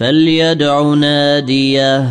فليدع ناديه